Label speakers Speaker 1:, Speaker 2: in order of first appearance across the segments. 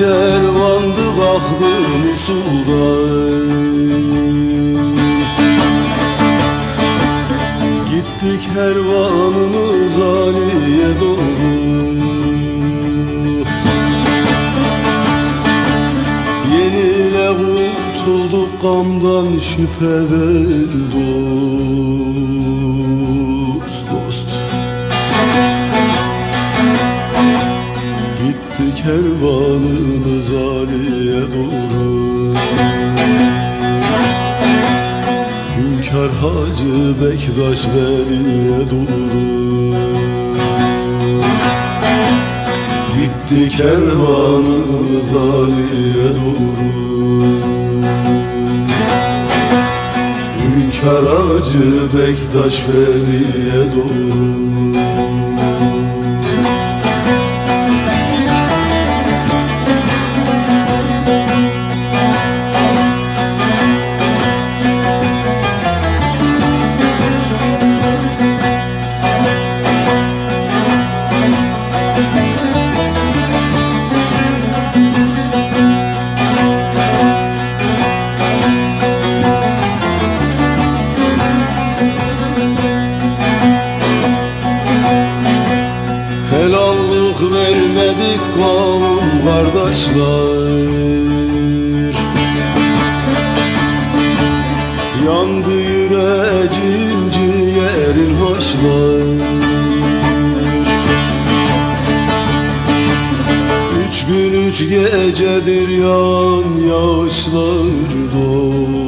Speaker 1: kervandı kalktı Musul'dan Gittik kervanımız Ali'ye doğru. Yenile kurtulduk gamdan şüpheden dost Gitti kervanımız Ali'ye doğru Hünkar Hacı Bektaş Veli'ye doğru Gitti kervanımız Ali'ye doğru Hünkar Hacı Bektaş Veli'ye doğru vermedik kavim kardeşler. Yandı yüreğim ciğerin haşlar Üç gün üç gecedir yan yağışlar dost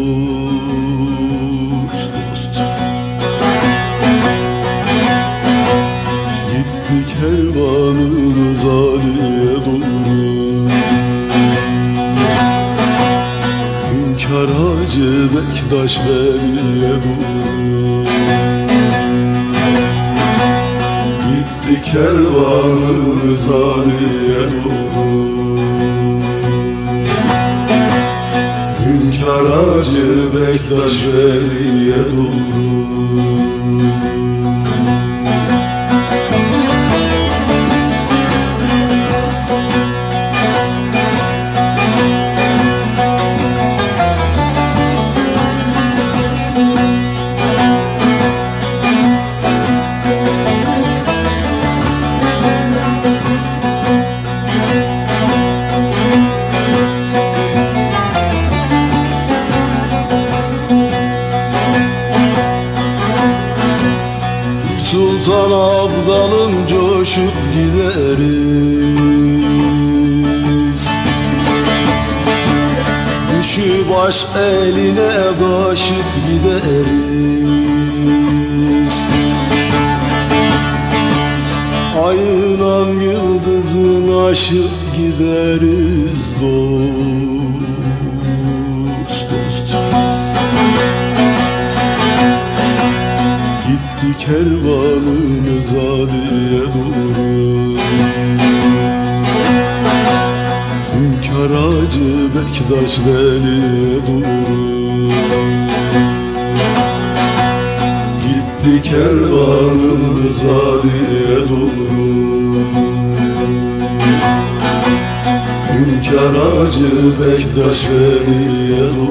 Speaker 1: Bektaş doğru Gitti kervanımız Ali'ye doğru Hünkar Hacı Bektaş Veli'ye doğru Abdalım coşup gideriz. Düşü baş eline taşıp gideriz. Ayınan yıldızın aşıp gideriz dost Gitti kervanımız Ali'ye doğru Hünkar Hacı Bektaş Veli'ye doğru Gitti kervanımız Ali'ye doğru Hünkar Hacı Bektaş Veli'ye doğru